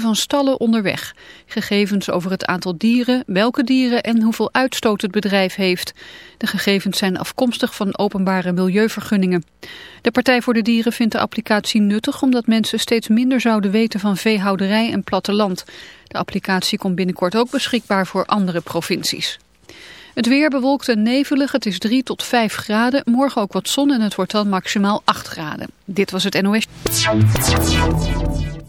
van stallen onderweg. Gegevens over het aantal dieren, welke dieren en hoeveel uitstoot het bedrijf heeft. De gegevens zijn afkomstig van openbare milieuvergunningen. De Partij voor de Dieren vindt de applicatie nuttig omdat mensen steeds minder zouden weten van veehouderij en platteland. De applicatie komt binnenkort ook beschikbaar voor andere provincies. Het weer bewolkt en nevelig, het is 3 tot 5 graden. Morgen ook wat zon en het wordt dan maximaal 8 graden. Dit was het NOS.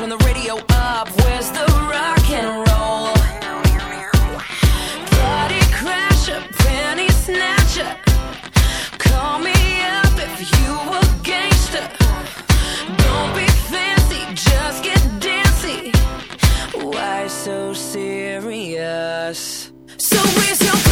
turn the radio up. Where's the rock and roll? Party crasher, penny snatcher. Call me up if you a gangster. Don't be fancy, just get dancey. Why so serious? So where's your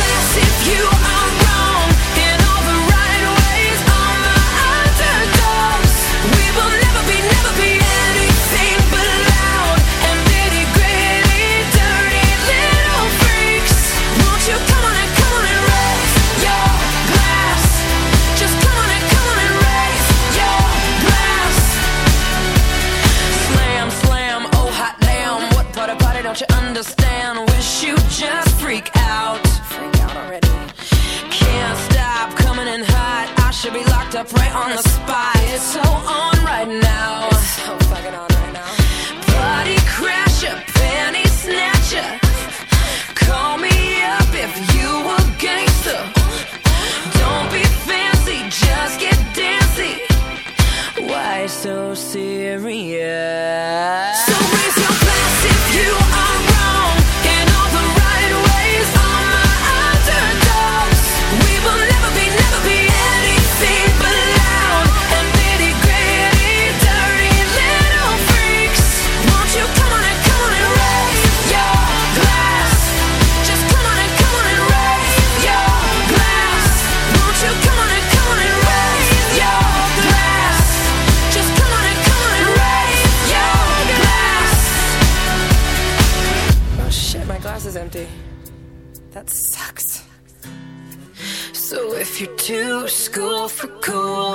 So if you're too school for cool,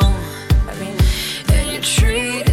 I mean, and you treat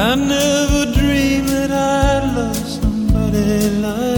I never dreamed that I'd love somebody like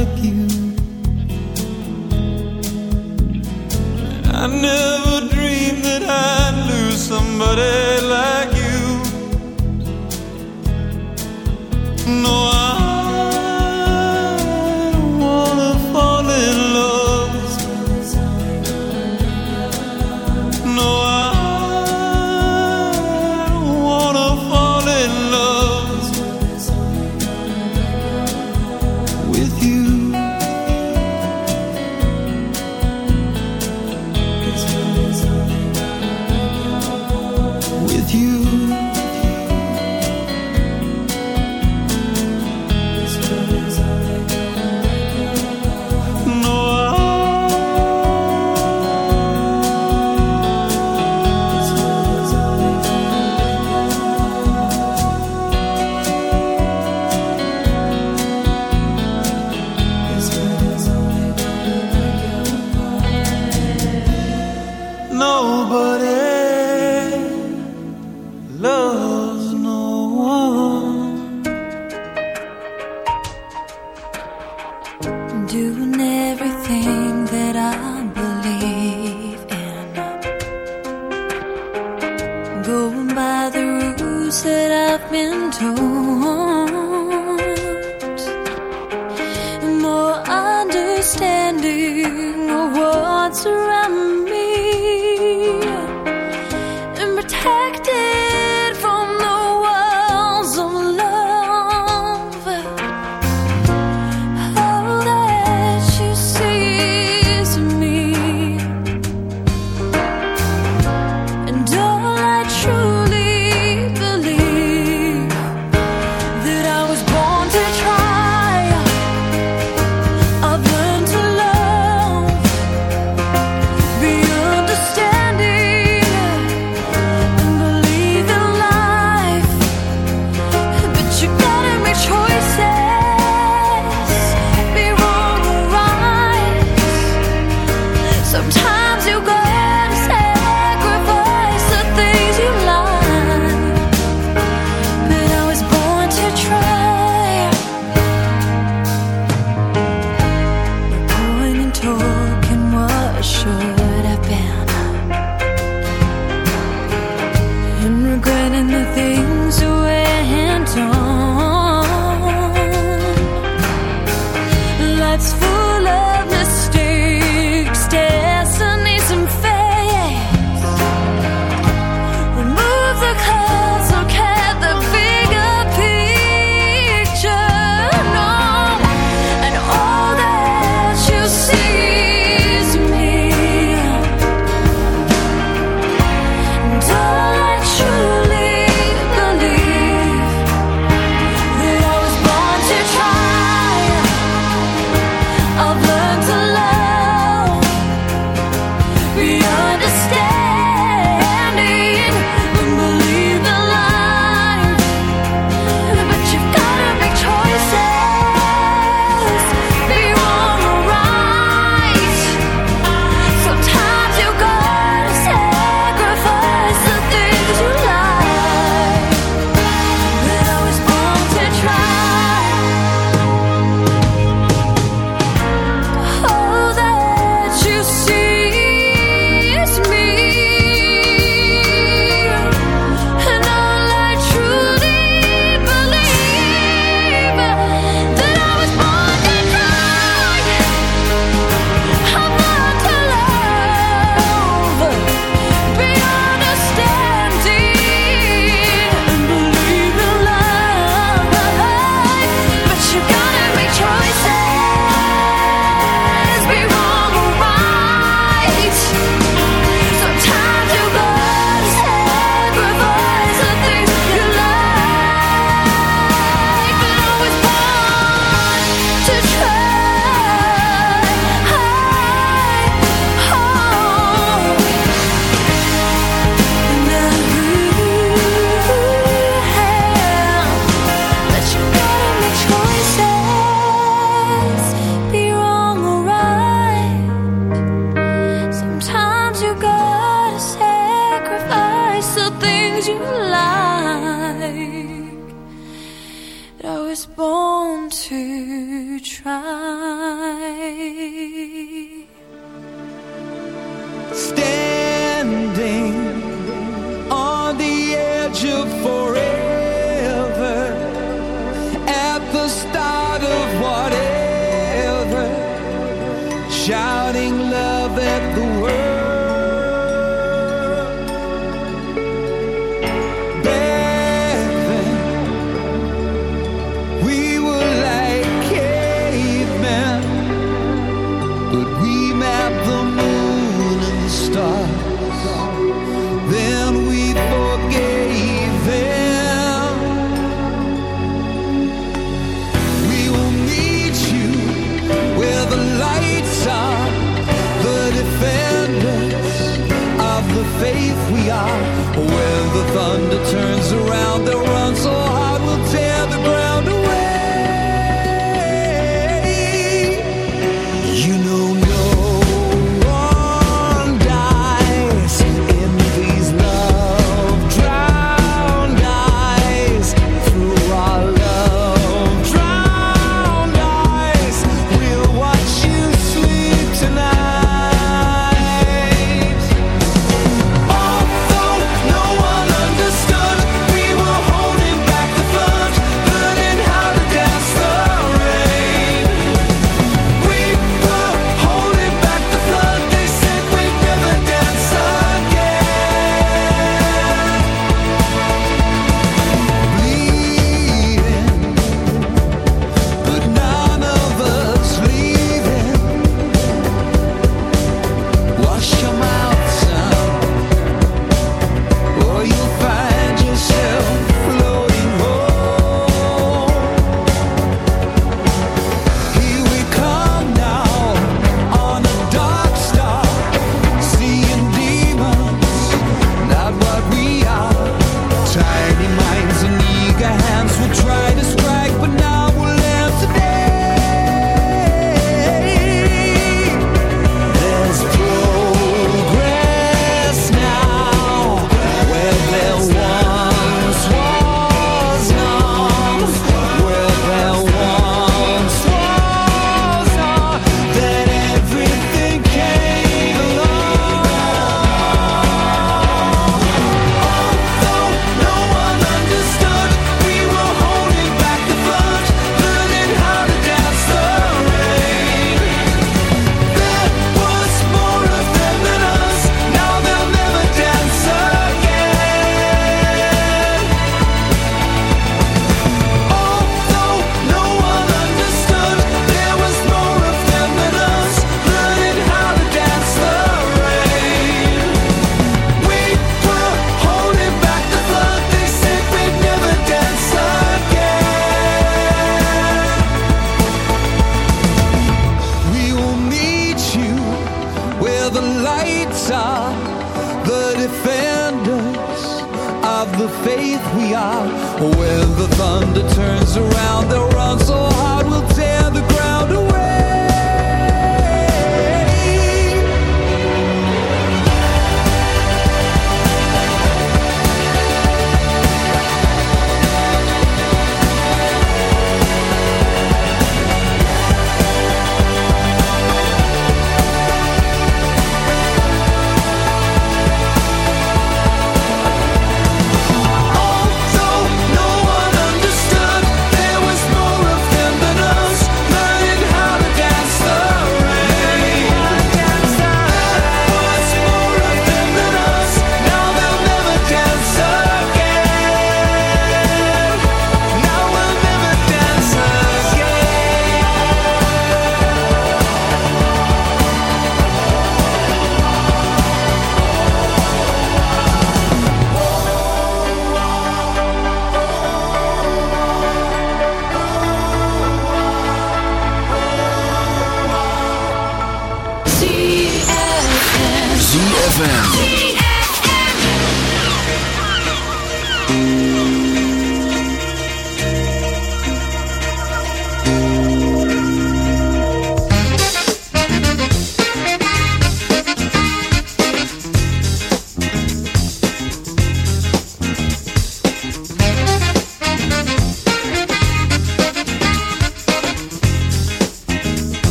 turns around, they'll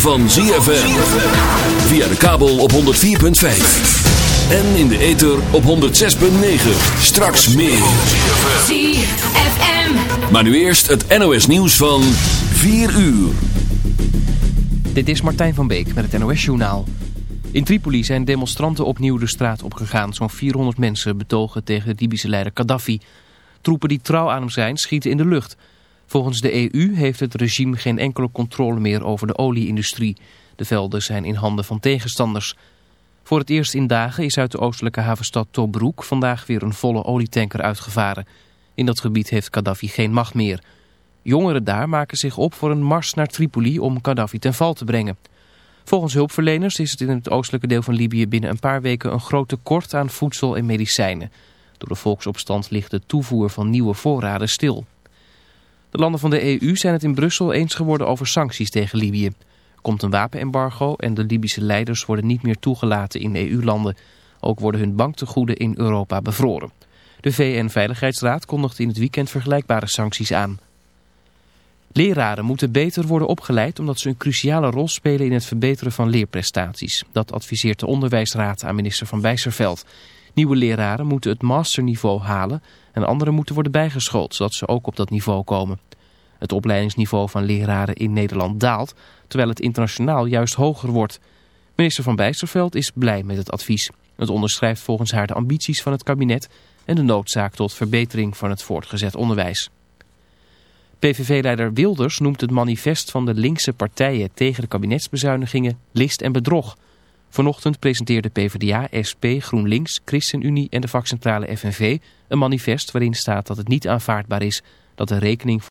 van ZFM. Via de kabel op 104.5. En in de ether op 106.9. Straks meer. ZFM. Maar nu eerst het NOS nieuws van 4 uur. Dit is Martijn van Beek met het NOS-journaal. In Tripoli zijn demonstranten opnieuw de straat opgegaan. Zo'n 400 mensen betogen tegen de Libische leider Gaddafi. Troepen die trouw aan hem zijn schieten in de lucht. Volgens de EU heeft het regime geen enkele controle meer over de olieindustrie. De velden zijn in handen van tegenstanders. Voor het eerst in dagen is uit de oostelijke havenstad Tobruk vandaag weer een volle olietanker uitgevaren. In dat gebied heeft Gaddafi geen macht meer. Jongeren daar maken zich op voor een mars naar Tripoli om Gaddafi ten val te brengen. Volgens hulpverleners is het in het oostelijke deel van Libië binnen een paar weken een groot tekort aan voedsel en medicijnen. Door de volksopstand ligt de toevoer van nieuwe voorraden stil. De landen van de EU zijn het in Brussel eens geworden over sancties tegen Libië. Komt een wapenembargo en de Libische leiders worden niet meer toegelaten in EU-landen. Ook worden hun banktegoeden in Europa bevroren. De VN-veiligheidsraad kondigde in het weekend vergelijkbare sancties aan. Leraren moeten beter worden opgeleid omdat ze een cruciale rol spelen in het verbeteren van leerprestaties. Dat adviseert de onderwijsraad aan minister Van Bijsterveld. Nieuwe leraren moeten het masterniveau halen en anderen moeten worden bijgeschoold zodat ze ook op dat niveau komen. Het opleidingsniveau van leraren in Nederland daalt, terwijl het internationaal juist hoger wordt. Minister Van Bijsterveld is blij met het advies. Het onderschrijft volgens haar de ambities van het kabinet en de noodzaak tot verbetering van het voortgezet onderwijs. PVV-leider Wilders noemt het manifest van de linkse partijen tegen de kabinetsbezuinigingen list en bedrog. Vanochtend presenteerde PvdA, SP, GroenLinks, ChristenUnie en de vakcentrale FNV een manifest waarin staat dat het niet aanvaardbaar is dat de rekening